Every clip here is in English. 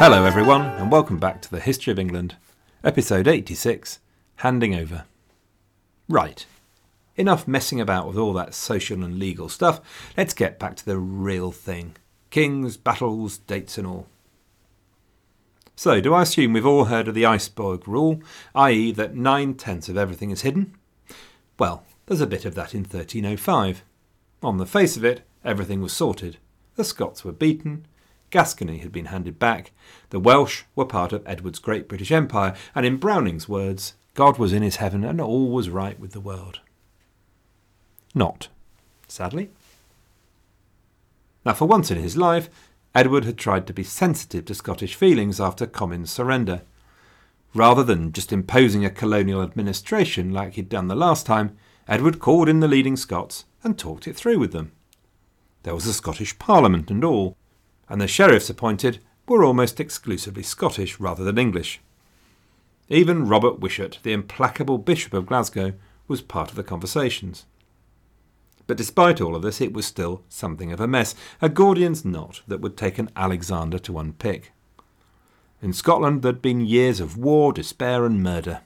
Hello, everyone, and welcome back to the History of England, episode 86 Handing Over. Right, enough messing about with all that social and legal stuff. Let's get back to the real thing kings, battles, dates, and all. So, do I assume we've all heard of the iceberg rule, i.e., that nine tenths of everything is hidden? Well, there's a bit of that in 1305. On the face of it, everything was sorted. The Scots were beaten, Gascony had been handed back, the Welsh were part of Edward's great British Empire, and in Browning's words, God was in his heaven and all was right with the world. Not, sadly. Now, for once in his life, Edward had tried to be sensitive to Scottish feelings after Comyn's surrender. Rather than just imposing a colonial administration like he'd done the last time, Edward called in the leading Scots and talked it through with them. There was a Scottish Parliament and all, and the sheriffs appointed were almost exclusively Scottish rather than English. Even Robert Wishart, the implacable Bishop of Glasgow, was part of the conversations. But despite all of this, it was still something of a mess, a Gordian's knot that would take an Alexander to unpick. In Scotland, there'd been years of war, despair, and murder.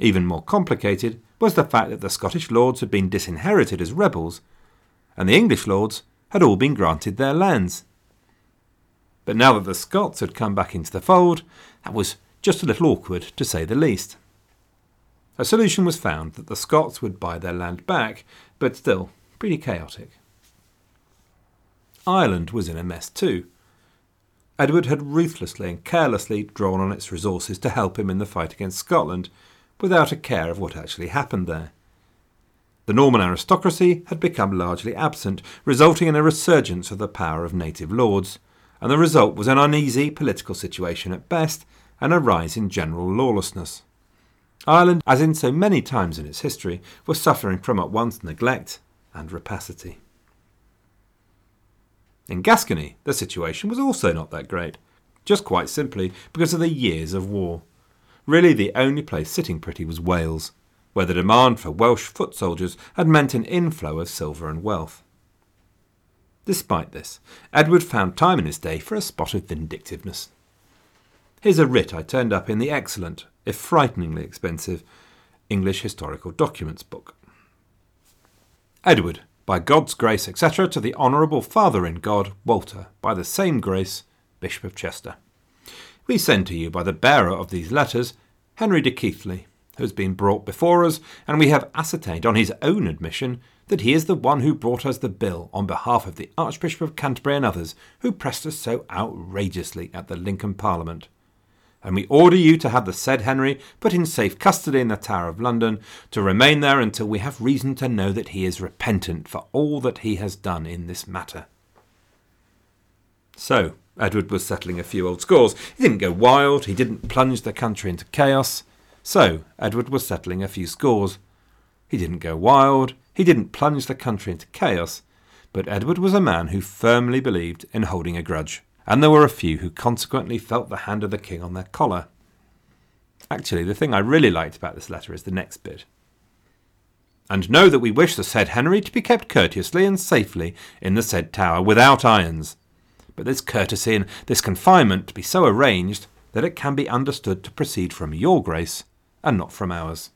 Even more complicated was the fact that the Scottish lords had been disinherited as rebels, and the English lords had all been granted their lands. But now that the Scots had come back into the fold, that was just a little awkward, to say the least. A solution was found that the Scots would buy their land back, but still pretty chaotic. Ireland was in a mess too. Edward had ruthlessly and carelessly drawn on its resources to help him in the fight against Scotland, without a care of what actually happened there. The Norman aristocracy had become largely absent, resulting in a resurgence of the power of native lords, and the result was an uneasy political situation at best and a rise in general lawlessness. Ireland, as in so many times in its history, was suffering from at once neglect and rapacity. In Gascony, the situation was also not that great, just quite simply because of the years of war. Really, the only place sitting pretty was Wales, where the demand for Welsh foot soldiers had meant an inflow of silver and wealth. Despite this, Edward found time in his day for a spot of vindictiveness. Here's a writ I turned up in the excellent, if frighteningly expensive, English Historical Documents book. Edward, by God's grace, etc., to the Honourable Father in God, Walter, by the same grace, Bishop of Chester. We send to you by the bearer of these letters, Henry de Keighley, who has been brought before us, and we have ascertained on his own admission that he is the one who brought us the bill on behalf of the Archbishop of Canterbury and others who pressed us so outrageously at the Lincoln Parliament. And we order you to have the said Henry put in safe custody in the Tower of London, to remain there until we have reason to know that he is repentant for all that he has done in this matter. So, Edward was settling a few old scores. He didn't go wild, he didn't plunge the country into chaos. So, Edward was settling a few scores. He didn't go wild, he didn't plunge the country into chaos, but Edward was a man who firmly believed in holding a grudge, and there were a few who consequently felt the hand of the king on their collar. Actually, the thing I really liked about this letter is the next bit. And know that we wish the said Henry to be kept courteously and safely in the said tower without irons, but this courtesy and this confinement to be so arranged that it can be understood to proceed from your grace and not from ours.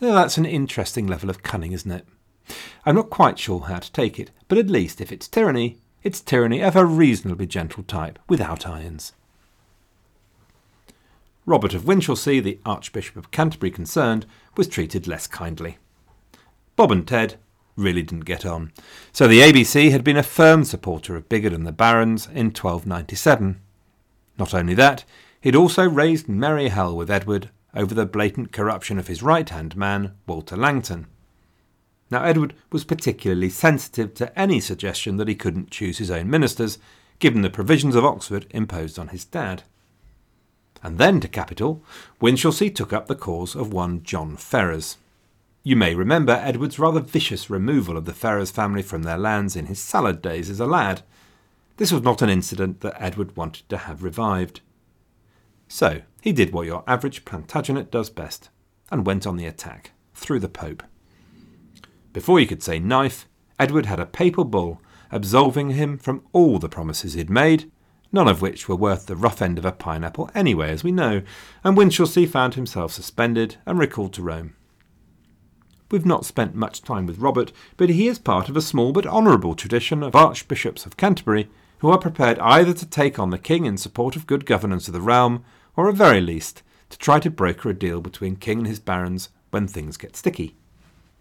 That's an interesting level of cunning, isn't it? I'm not quite sure how to take it, but at least if it's tyranny, it's tyranny of a reasonably gentle type, without irons. Robert of Winchelsea, the Archbishop of Canterbury concerned, was treated less kindly. Bob and Ted really didn't get on, so the ABC had been a firm supporter of Bigod and the Barons in 1297. Not only that, he'd also raised merry hell with Edward over the blatant corruption of his right hand man, Walter Langton. Now, Edward was particularly sensitive to any suggestion that he couldn't choose his own ministers, given the provisions of Oxford imposed on his dad. And then, to capital, Winchelsea took up the cause of one John Ferrers. You may remember Edward's rather vicious removal of the Ferrers family from their lands in his salad days as a lad. This was not an incident that Edward wanted to have revived. So he did what your average Plantagenet does best, and went on the attack, through the Pope. Before you could say knife, Edward had a papal bull absolving him from all the promises he'd made, none of which were worth the rough end of a pineapple anyway, as we know, and Winchelsea found himself suspended and recalled to Rome. We've not spent much time with Robert, but he is part of a small but honourable tradition of archbishops of Canterbury who are prepared either to take on the king in support of good governance of the realm, or at very least to try to broker a deal between king and his barons when things get sticky.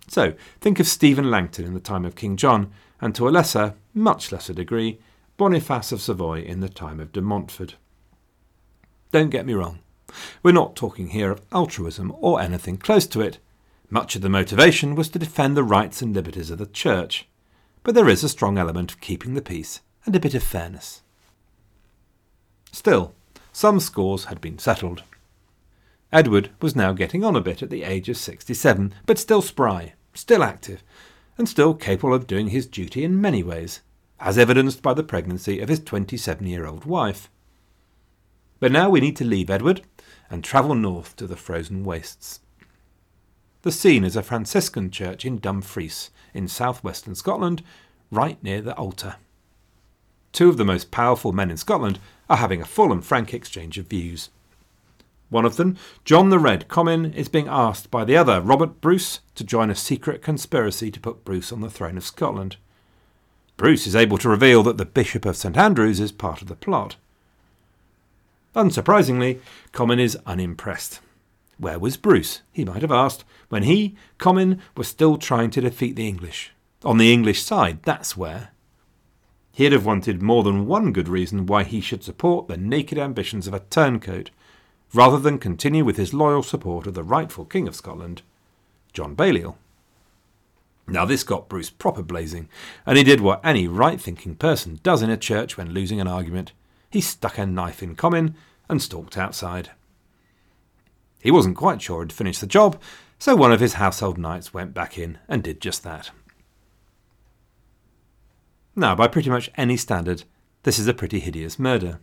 So, think of Stephen Langton in the time of King John, and to a lesser, much lesser degree, Boniface of Savoy in the time of de Montfort. Don't get me wrong, we're not talking here of altruism or anything close to it. Much of the motivation was to defend the rights and liberties of the Church, but there is a strong element of keeping the peace and a bit of fairness. Still, some scores had been settled. Edward was now getting on a bit at the age of 67, but still spry, still active, and still capable of doing his duty in many ways, as evidenced by the pregnancy of his 27 year old wife. But now we need to leave Edward and travel north to the frozen wastes. The scene is a Franciscan church in Dumfries, in southwestern Scotland, right near the altar. Two of the most powerful men in Scotland are having a full and frank exchange of views. One of them, John the Red Comyn, is being asked by the other, Robert Bruce, to join a secret conspiracy to put Bruce on the throne of Scotland. Bruce is able to reveal that the Bishop of St Andrews is part of the plot. Unsurprisingly, Comyn is unimpressed. Where was Bruce, he might have asked, when he, Comyn, was still trying to defeat the English? On the English side, that's where. He'd have wanted more than one good reason why he should support the naked ambitions of a turncoat, rather than continue with his loyal support of the rightful King of Scotland, John Balliol. Now, this got Bruce proper blazing, and he did what any right thinking person does in a church when losing an argument. He stuck a knife in Comyn and stalked outside. He wasn't quite sure he'd finished the job, so one of his household knights went back in and did just that. Now, by pretty much any standard, this is a pretty hideous murder.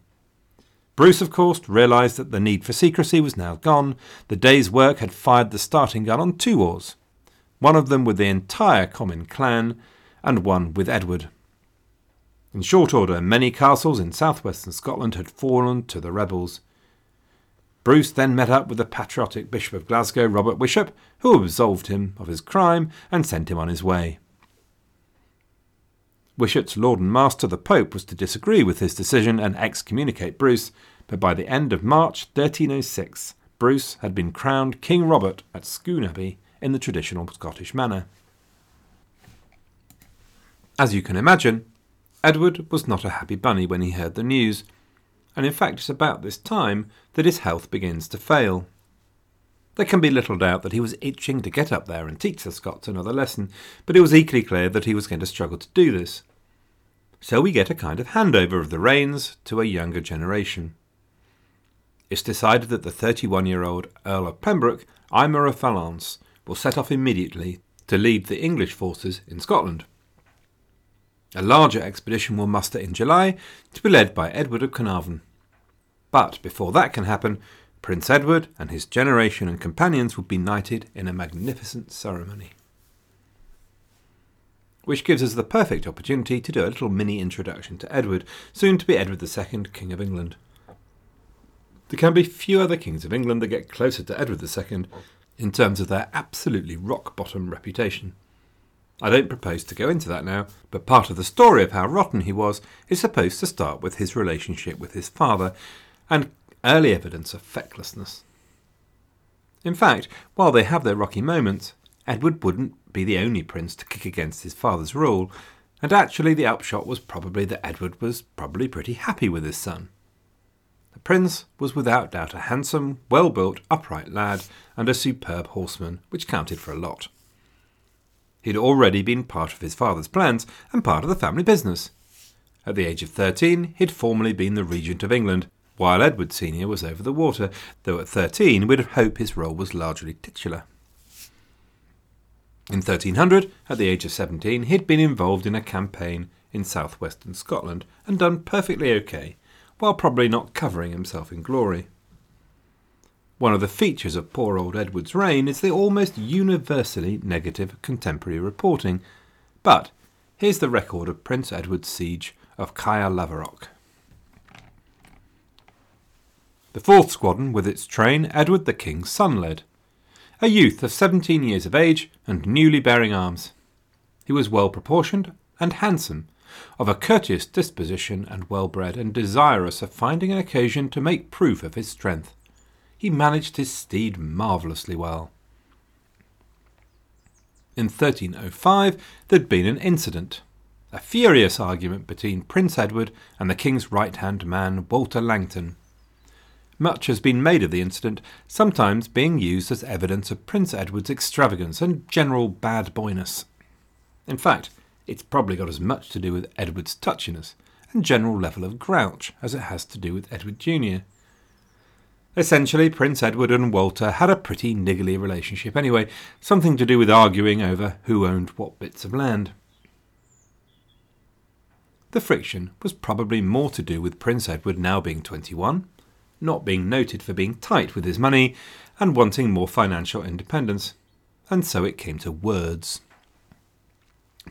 Bruce, of course, realised that the need for secrecy was now gone. The day's work had fired the starting gun on two wars one of them with the entire Comyn clan, and one with Edward. In short order, many castles in southwestern Scotland had fallen to the rebels. Bruce then met up with the patriotic Bishop of Glasgow, Robert Wishart, who absolved him of his crime and sent him on his way. Wishart's Lord and Master the Pope was to disagree with his decision and excommunicate Bruce, but by the end of March 1306, Bruce had been crowned King Robert at Scone Abbey in the traditional Scottish manner. As you can imagine, Edward was not a happy bunny when he heard the news, and in fact it's about this time that his health begins to fail. There can be little doubt that he was itching to get up there and teach the Scots another lesson, but it was equally clear that he was going to struggle to do this. So we get a kind of handover of the reins to a younger generation. It's decided that the 31 year old Earl of Pembroke, Aymer of Valence, will set off immediately to lead the English forces in Scotland. A larger expedition will muster in July to be led by Edward of Carnarvon. But before that can happen, Prince Edward and his generation and companions would be knighted in a magnificent ceremony. Which gives us the perfect opportunity to do a little mini introduction to Edward, soon to be Edward II, King of England. There can be few other kings of England that get closer to Edward II in terms of their absolutely rock bottom reputation. I don't propose to go into that now, but part of the story of how rotten he was is supposed to start with his relationship with his father and early evidence of fecklessness. In fact, while they have their rocky moments, Edward wouldn't be the only prince to kick against his father's rule, and actually the upshot was probably that Edward was probably pretty happy with his son. The prince was without doubt a handsome, well built, upright lad, and a superb horseman, which counted for a lot. He'd already been part of his father's plans and part of the family business. At the age of 13, he'd formerly been the Regent of England, while Edward Sr. was over the water, though at 13 we'd hope his role was largely titular. In 1300, at the age of 17, he'd been involved in a campaign in southwestern Scotland and done perfectly okay, while probably not covering himself in glory. One of the features of poor old Edward's reign is the almost universally negative contemporary reporting. But here's the record of Prince Edward's siege of Caer Laverock. The fourth squadron, with its train, Edward the King's son led. A youth of seventeen years of age and newly bearing arms. He was well proportioned and handsome, of a courteous disposition and well bred, and desirous of finding an occasion to make proof of his strength. He managed his steed marvellously well. In 1305 there'd been an incident, a furious argument between Prince Edward and the King's right hand man, Walter Langton. Much has been made of the incident, sometimes being used as evidence of Prince Edward's extravagance and general bad boyness. In fact, it's probably got as much to do with Edward's touchiness and general level of grouch as it has to do with Edward Jr. Essentially, Prince Edward and Walter had a pretty niggly relationship anyway, something to do with arguing over who owned what bits of land. The friction was probably more to do with Prince Edward now being 21, not being noted for being tight with his money, and wanting more financial independence. And so it came to words.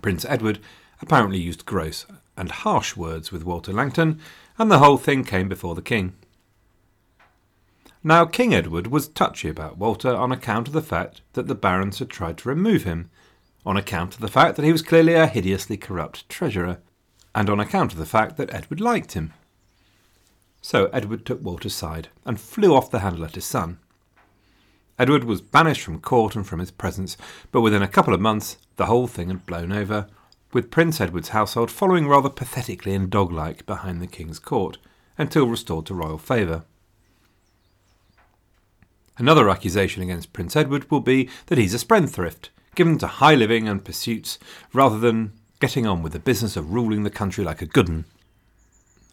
Prince Edward apparently used gross and harsh words with Walter Langton, and the whole thing came before the king. Now, King Edward was touchy about Walter on account of the fact that the barons had tried to remove him, on account of the fact that he was clearly a hideously corrupt treasurer, and on account of the fact that Edward liked him. So Edward took Walter's side and flew off the handle at his son. Edward was banished from court and from his presence, but within a couple of months the whole thing had blown over, with Prince Edward's household following rather pathetically and dog like behind the king's court until restored to royal favour. Another accusation against Prince Edward will be that he's a spendthrift, given to high living and pursuits rather than getting on with the business of ruling the country like a good un.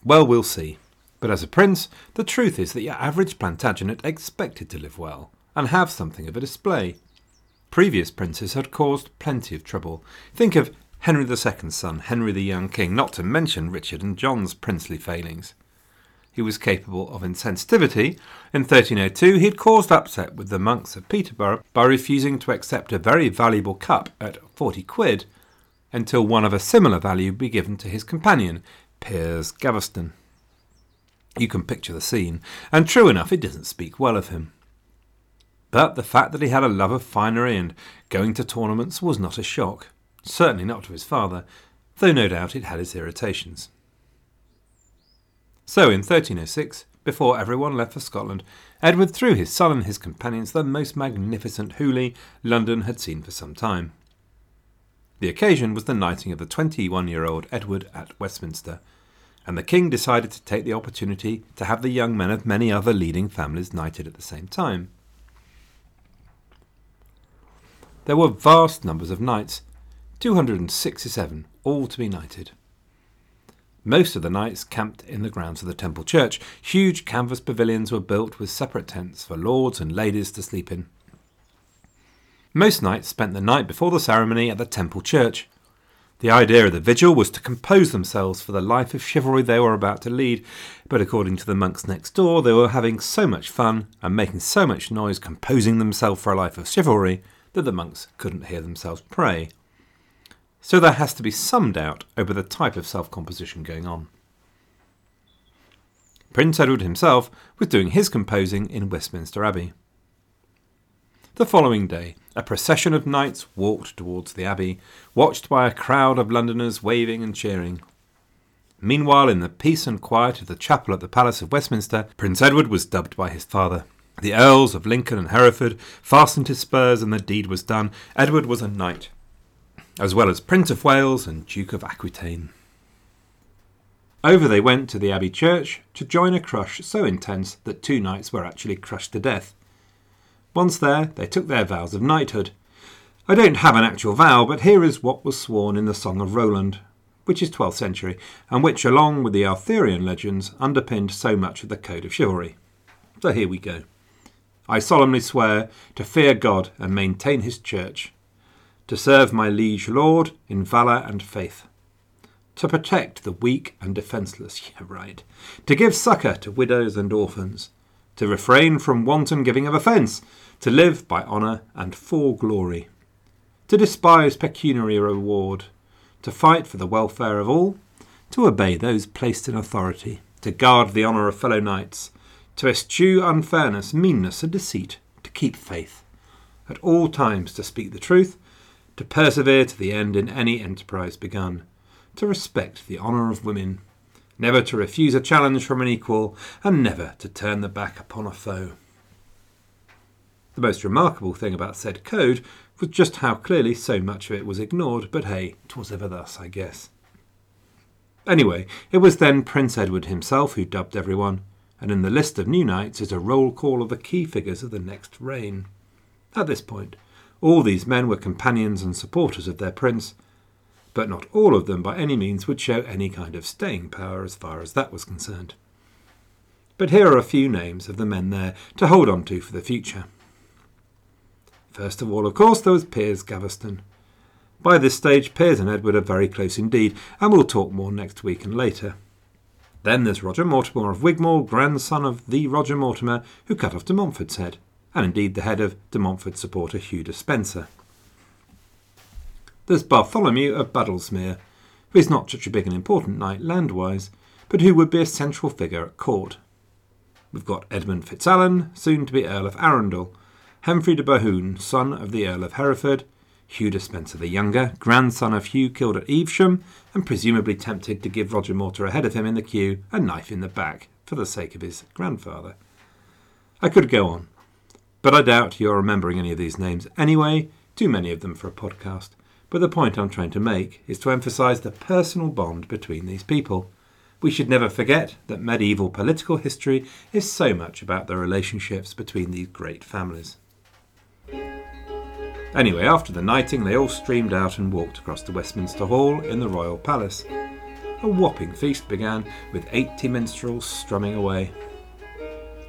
Well, we'll see. But as a prince, the truth is that your average Plantagenet expected to live well and have something of a display. Previous princes had caused plenty of trouble. Think of Henry II's son, Henry the Young King, not to mention Richard and John's princely failings. He was capable of insensitivity. In 1302, he had caused upset with the monks of Peterborough by refusing to accept a very valuable cup at 40 quid until one of a similar value be given to his companion, Piers Gaveston. You can picture the scene, and true enough, it doesn't speak well of him. But the fact that he had a love of finery and going to tournaments was not a shock, certainly not to his father, though no doubt it had its irritations. So in 1306, before everyone left for Scotland, Edward threw his son and his companions the most magnificent hooly London had seen for some time. The occasion was the knighting of the 21 year old Edward at Westminster, and the king decided to take the opportunity to have the young men of many other leading families knighted at the same time. There were vast numbers of knights, 267, all to be knighted. Most of the knights camped in the grounds of the temple church. Huge canvas pavilions were built with separate tents for lords and ladies to sleep in. Most knights spent the night before the ceremony at the temple church. The idea of the vigil was to compose themselves for the life of chivalry they were about to lead, but according to the monks next door, they were having so much fun and making so much noise composing themselves for a life of chivalry that the monks couldn't hear themselves pray. So there has to be some doubt over the type of self composition going on. Prince Edward himself was doing his composing in Westminster Abbey. The following day, a procession of knights walked towards the Abbey, watched by a crowd of Londoners waving and cheering. Meanwhile, in the peace and quiet of the chapel at the Palace of Westminster, Prince Edward was dubbed by his father. The Earls of Lincoln and Hereford fastened his spurs, and the deed was done. Edward was a knight, as well as Prince of Wales and Duke of Aquitaine. Over they went to the Abbey Church to join a crush so intense that two knights were actually crushed to death. Once there, they took their vows of knighthood. I don't have an actual vow, but here is what was sworn in the Song of Roland, which is 12th century, and which, along with the Arthurian legends, underpinned so much of the code of chivalry. So here we go. I solemnly swear to fear God and maintain his church, to serve my liege lord in valour and faith, to protect the weak and defenceless, yeah, right, to give succour to widows and orphans, to refrain from wanton giving of offence, to live by honour and for glory, to despise pecuniary reward, to fight for the welfare of all, to obey those placed in authority, to guard the honour of fellow knights, to eschew unfairness, meanness, and deceit, to keep faith, at all times to speak the truth, to persevere to the end in any enterprise begun, to respect the honour of women, never to refuse a challenge from an equal, and never to turn the back upon a foe. The most remarkable thing about said code was just how clearly so much of it was ignored, but hey, 'twas ever thus, I guess. Anyway, it was then Prince Edward himself who dubbed everyone, and in the list of new knights is a roll call of the key figures of the next reign. At this point, all these men were companions and supporters of their prince, but not all of them by any means would show any kind of staying power as far as that was concerned. But here are a few names of the men there to hold on to for the future. First of all, of course, there was Piers Gaveston. By this stage, Piers and Edward are very close indeed, and we'll talk more next week and later. Then there's Roger Mortimer of Wigmore, grandson of the Roger Mortimer who cut off de Montfort's head, and indeed the head of de Montfort's supporter Hugh Despencer. There's Bartholomew of Badlesmere, who is not such a big and important knight landwise, but who would be a central figure at court. We've got Edmund Fitzalan, soon to be Earl of Arundel, Humphrey de Bohun, son of the Earl of Hereford, Hugh de Spencer the Younger, grandson of Hugh killed at Evesham, and presumably tempted to give Roger Mortimer ahead of him in the queue a knife in the back for the sake of his grandfather. I could go on, but I doubt you're remembering any of these names anyway, too many of them for a podcast. But the point I'm trying to make is to emphasise the personal bond between these people. We should never forget that medieval political history is so much about the relationships between these great families. Anyway, after the knighting, they all streamed out and walked across to Westminster Hall in the royal palace. A whopping feast began, with eighty minstrels strumming away.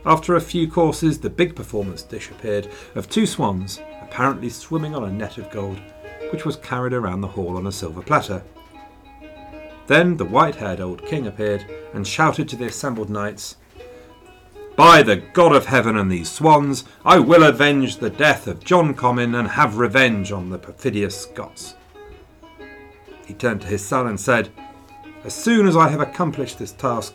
After a few courses, the big performance dish appeared of two swans, apparently swimming on a net of gold, which was carried around the hall on a silver platter. Then the white haired old king appeared and shouted to the assembled knights, by the God of heaven and these swans, I will avenge the death of John Comyn and have revenge on the perfidious Scots. He turned to his son and said, As soon as I have accomplished this task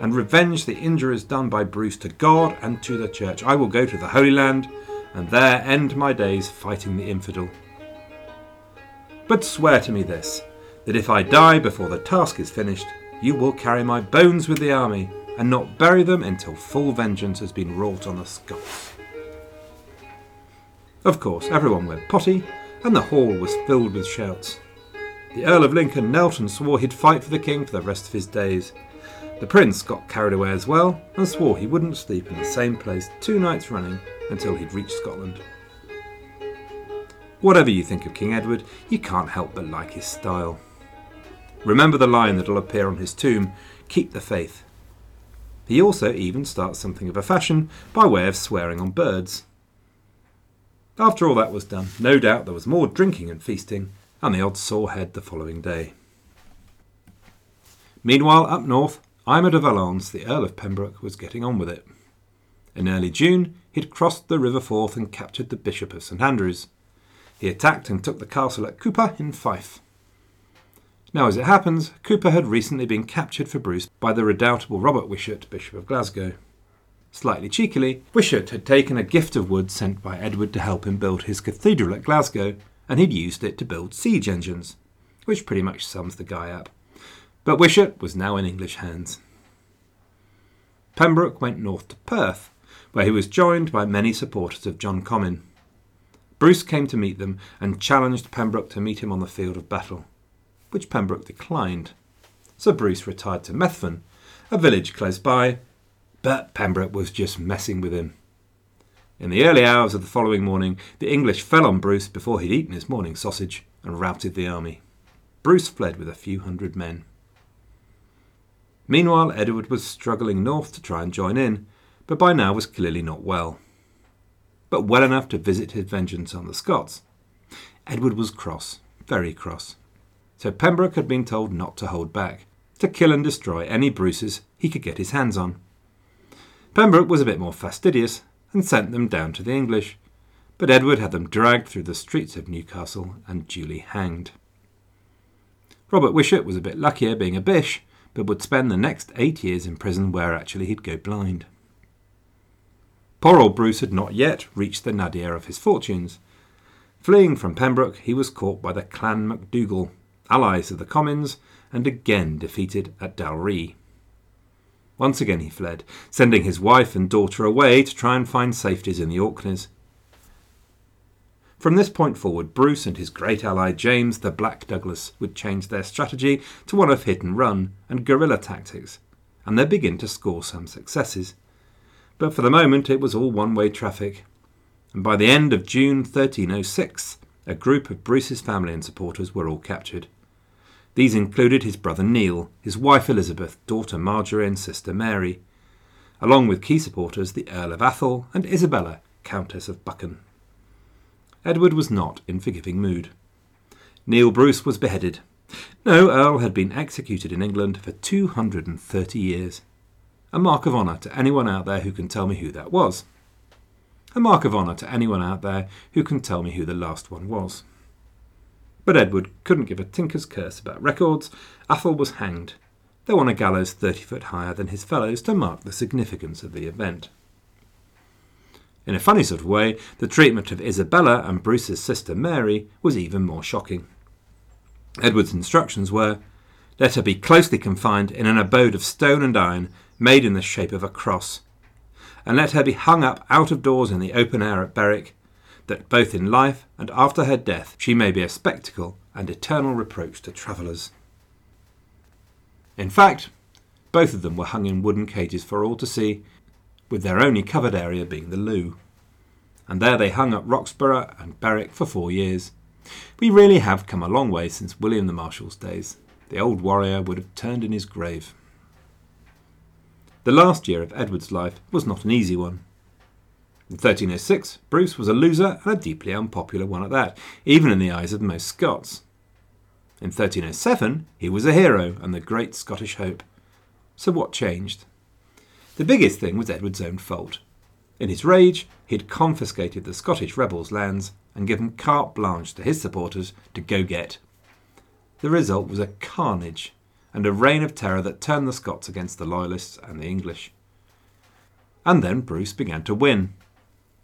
and revenged the injuries done by Bruce to God and to the Church, I will go to the Holy Land and there end my days fighting the infidel. But swear to me this, that if I die before the task is finished, you will carry my bones with the army and not bury them until full vengeance has been wrought on the Scots. Of course, everyone went potty, and the hall was filled with shouts. The Earl of Lincoln knelt and swore he'd fight for the king for the rest of his days. The prince got carried away as well and swore he wouldn't sleep in the same place two nights running until he'd reached Scotland. Whatever you think of King Edward, you can't help but like his style. Remember the line that'll appear on his tomb keep the faith. He also even starts something of a fashion by way of swearing on birds. After all that was done, no doubt there was more drinking and feasting, and the odd sore head the following day. Meanwhile, up north, Aymer de Valence, the Earl of Pembroke, was getting on with it. In early June, he had crossed the River Forth and captured the Bishop of St Andrews. He attacked and took the castle at Cupar in Fife. Now, as it happens, Cupar had recently been captured for Bruce by the redoubtable Robert Wishart, Bishop of Glasgow. Slightly cheekily, Wishart had taken a gift of wood sent by Edward to help him build his cathedral at Glasgow, and he'd used it to build siege engines, which pretty much sums the guy up. But Wishart was now in English hands. Pembroke went north to Perth, where he was joined by many supporters of John Comyn. Bruce came to meet them and challenged Pembroke to meet him on the field of battle which Pembroke declined. So Bruce retired to Methven, a village close by, but Pembroke was just messing with him. In the early hours of the following morning, the English fell on Bruce before he'd eaten his morning sausage and routed the army. Bruce fled with a few hundred men. Meanwhile, Edward was struggling north to try and join in, but by now was clearly not well. But well enough to visit his vengeance on the Scots. Edward was cross, very cross so Pembroke had been told not to hold back, to kill and destroy any Bruces he could get his hands on. Pembroke was a bit more fastidious and sent them down to the English, but Edward had them dragged through the streets of Newcastle and duly hanged. Robert Wishart was a bit luckier being a bish, but would spend the next eight years in prison where actually he'd go blind. Poor old Bruce had not yet reached the nadir of his fortunes. Fleeing from Pembroke, he was caught by the Clan MacDougall, allies of the Comyns, and again defeated at Dalry. Once again he fled, sending his wife and daughter away to try and find safeties in the Orkneys. From this point forward, Bruce and his great ally James the Black Douglas would change their strategy to one of hit and run and guerrilla tactics, and they begin to score some successes. But for the moment it was all one way traffic, and by the end of June 1306, a group of Bruce's family and supporters were all captured. These included his brother Neil, his wife Elizabeth, daughter Marjorie, and sister Mary, along with key supporters the Earl of Athol and Isabella, Countess of Buchan. Edward was not in forgiving mood. Neil Bruce was beheaded. No Earl had been executed in England for 230 years. A mark of honour to anyone out there who can tell me who that was. A mark of honour to anyone out there who can tell me who the last one was. But Edward couldn't give a tinker's curse about records. Athol was hanged, though on a gallows 30 foot higher than his fellows to mark the significance of the event. In a funny sort of way, the treatment of Isabella and Bruce's sister Mary was even more shocking. Edward's instructions were let her be closely confined in an abode of stone and iron made in the shape of a cross, and let her be hung up out of doors in the open air at Berwick, that both in life and after her death she may be a spectacle and eternal reproach to travellers. In fact, both of them were hung in wooden cages for all to see, with their only covered area being the loo. And there they hung at Roxburgh and Berwick for four years. We really have come a long way since William the Marshal's days. The old warrior would have turned in his grave. The last year of Edward's life was not an easy one. In 1306, Bruce was a loser and a deeply unpopular one at that, even in the eyes of most Scots. In 1307, he was a hero and the great Scottish hope. So what changed? The biggest thing was Edward's own fault. In his rage, he had confiscated the Scottish rebels' lands and given carte blanche to his supporters to go get. The result was a carnage and a reign of terror that turned the Scots against the Loyalists and the English. And then Bruce began to win.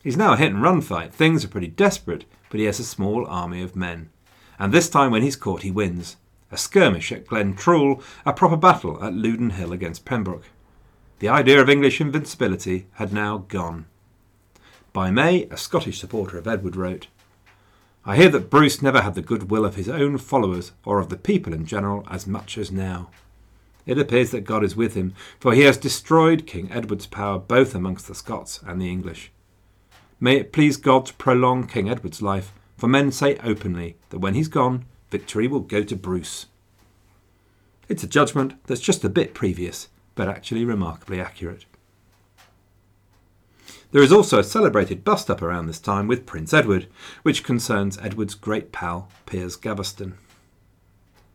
He's now a hit and run fight. Things are pretty desperate, but he has a small army of men. And this time, when he's caught, he wins. A skirmish at Glen Trool, a proper battle at Loudon Hill against Pembroke. The idea of English invincibility had now gone. By May, a Scottish supporter of Edward wrote, I hear that Bruce never had the goodwill of his own followers or of the people in general as much as now. It appears that God is with him, for he has destroyed King Edward's power both amongst the Scots and the English. May it please God to prolong King Edward's life, for men say openly that when he's gone, victory will go to Bruce. It's a judgment that's just a bit previous, but actually remarkably accurate. There is also a celebrated bust up around this time with Prince Edward, which concerns Edward's great pal, Piers Gaveston.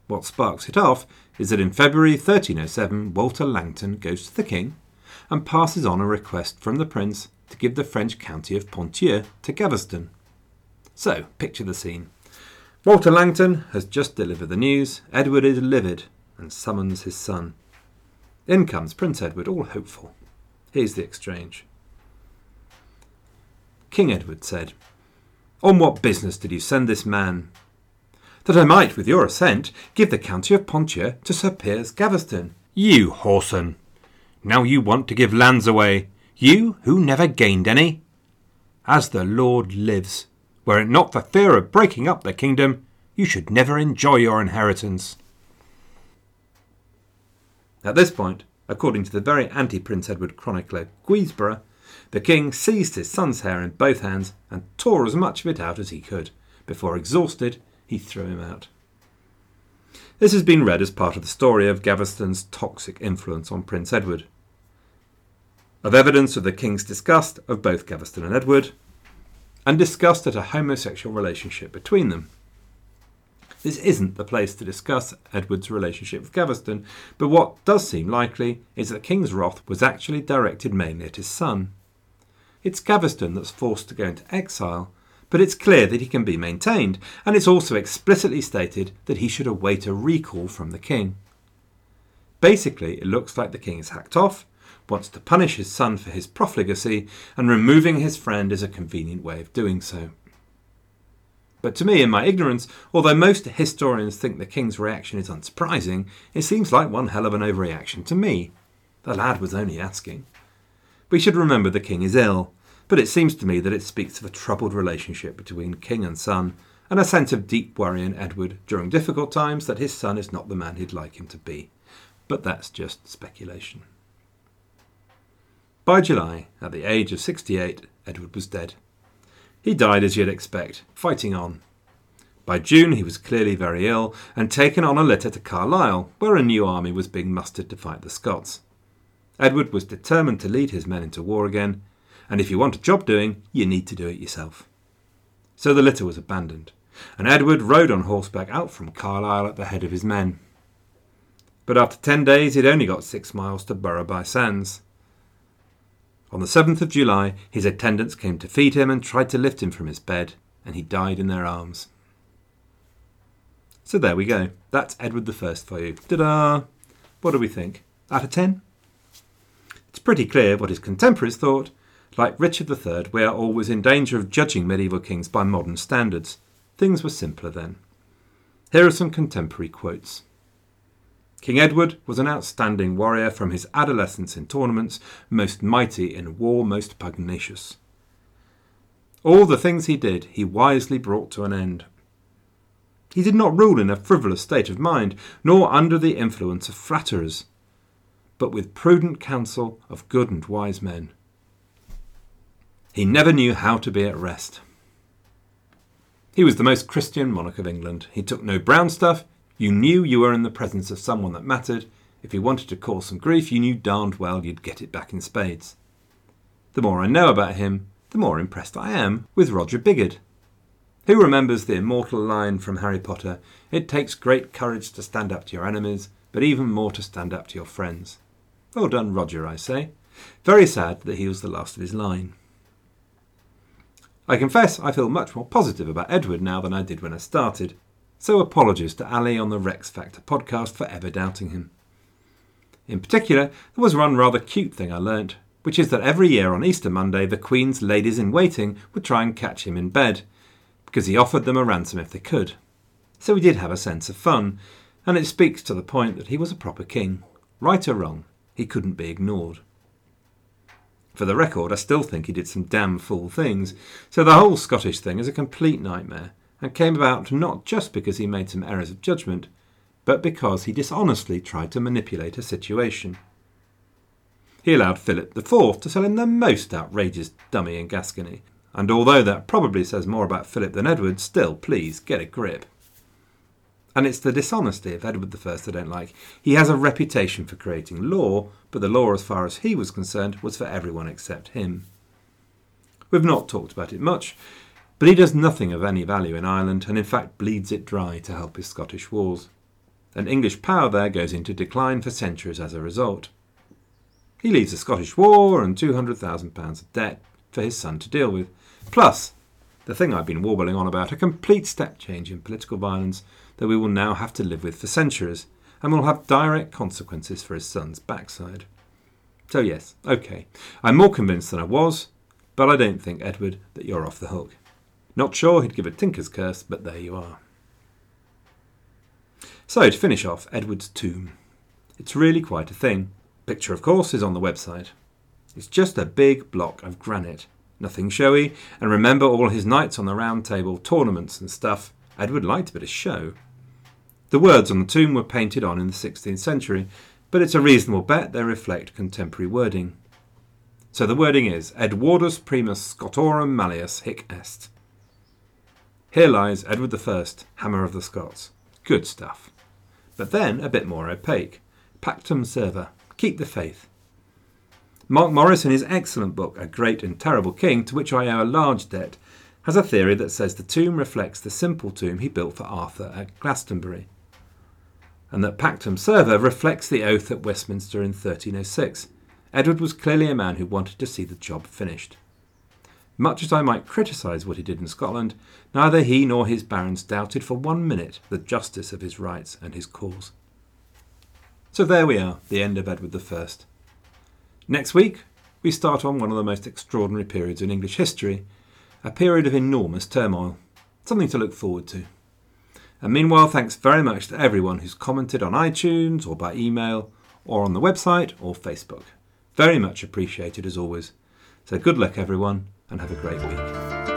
What sparks it off is that in February 1307, Walter Langton goes to the king and passes on a request from the prince to give the French county of Ponthieu to Gaveston. So, picture the scene. Walter Langton has just delivered the news. Edward is livid and summons his son. In comes Prince Edward, all hopeful. Here's the exchange. King Edward said, On what business did you send this man? That I might, with your assent, give the county of Ponthieu to Sir Piers Gaveston. You whoreson! Now you want to give lands away, you who never gained any? As the Lord lives, were it not for fear of breaking up the kingdom, you should never enjoy your inheritance. At this point, according to the very anti Prince Edward chronicler Guisborough, the king seized his son's hair in both hands and tore as much of it out as he could. Before exhausted, he threw him out. This has been read as part of the story of Gaveston's toxic influence on Prince Edward. Of evidence of the king's disgust of both Gaveston and Edward, and disgust at a homosexual relationship between them. This isn't the place to discuss Edward's relationship with Gaveston, but what does seem likely is that the king's wrath was actually directed mainly at his son. It's Gaveston that's forced to go into exile, but it's clear that he can be maintained, and it's also explicitly stated that he should await a recall from the king. Basically, it looks like the king is hacked off, wants to punish his son for his profligacy, and removing his friend is a convenient way of doing so. But to me, in my ignorance, although most historians think the king's reaction is unsurprising, it seems like one hell of an overreaction to me. The lad was only asking. We should remember the king is ill, but it seems to me that it speaks of a troubled relationship between king and son, and a sense of deep worry in Edward during difficult times that his son is not the man he'd like him to be. But that's just speculation. By July, at the age of 68, Edward was dead. He died as you'd expect, fighting on. By June, he was clearly very ill and taken on a litter to Carlisle, where a new army was being mustered to fight the Scots. Edward was determined to lead his men into war again, and if you want a job doing, you need to do it yourself. So the litter was abandoned, and Edward rode on horseback out from Carlisle at the head of his men. But after ten days, he'd only got six miles to Burgh by Sands. On the 7th of July, his attendants came to feed him and tried to lift him from his bed, and he died in their arms. So there we go. That's Edward I for you. Ta da! What do we think? Out of 10? It's pretty clear what his contemporaries thought. Like Richard III, we are always in danger of judging medieval kings by modern standards. Things were simpler then. Here are some contemporary quotes. King Edward was an outstanding warrior from his adolescence in tournaments, most mighty in war, most pugnacious. All the things he did, he wisely brought to an end. He did not rule in a frivolous state of mind, nor under the influence of flatterers, but with prudent counsel of good and wise men. He never knew how to be at rest. He was the most Christian monarch of England. He took no brown stuff, you knew you were in the presence of someone that mattered. If you wanted to cause some grief, you knew darned well you'd get it back in spades. The more I know about him, the more impressed I am with Roger Bigod. Who remembers the immortal line from Harry Potter, It takes great courage to stand up to your enemies, but even more to stand up to your friends? Well done, Roger, I say. Very sad that he was the last of his line. I confess I feel much more positive about Edward now than I did when I started so apologies to Ali on the Rex Factor podcast for ever doubting him. In particular, there was one rather cute thing I learnt, which is that every year on Easter Monday the Queen's ladies in waiting would try and catch him in bed, because he offered them a ransom if they could. So he did have a sense of fun, and it speaks to the point that he was a proper king. Right or wrong, he couldn't be ignored. For the record, I still think he did some damn fool things, so the whole Scottish thing is a complete nightmare, and came about not just because he made some errors of judgment, but because he dishonestly tried to manipulate a situation. He allowed Philip IV to sell him the most outrageous dummy in Gascony, and although that probably says more about Philip than Edward, still, please, get a grip. And it's the dishonesty of Edward I I don't like. He has a reputation for creating law, but the law, as far as he was concerned, was for everyone except him. We've not talked about it much, but he does nothing of any value in Ireland, and in fact bleeds it dry to help his Scottish wars. And English power there goes into decline for centuries as a result. He leaves a Scottish war and £200,000 of debt for his son to deal with. Plus, the thing I've been warbling on about, a complete step change in political violence that we will now have to live with for centuries, and will have direct consequences for his son's backside. So, yes, okay, I'm more convinced than I was, but I don't think, Edward, that you're off the hook. Not sure he'd give a tinker's curse, but there you are. So, to finish off, Edward's tomb. It's really quite a thing. Picture, of course, is on the website. It's just a big block of granite. Nothing showy, and remember all his knights on the round table, tournaments and stuff. Edward liked a bit of show. The words on the tomb were painted on in the 16th century, but it's a reasonable bet they reflect contemporary wording. So the wording is Edwardus primus Scotorum malleus hic est. Here lies Edward I, Hammer of the Scots. Good stuff. But then a bit more opaque. Pactum serva. Keep the faith. Marc Morris, in his excellent book, A Great and Terrible King, to which I owe a large debt, has a theory that says the tomb reflects the simple tomb he built for Arthur at Glastonbury, and that Pactum Serva reflects the oath at Westminster in 1306. Edward was clearly a man who wanted to see the job finished. Much as I might criticise what he did in Scotland, neither he nor his barons doubted for one minute the justice of his rights and his cause. So there we are, the end of Edward I. Next week, we start on one of the most extraordinary periods in English history, a period of enormous turmoil. Something to look forward to. And meanwhile, thanks very much to everyone who's commented on iTunes or by email or on the website or Facebook. Very much appreciated as always. So good luck, everyone, and have a great week.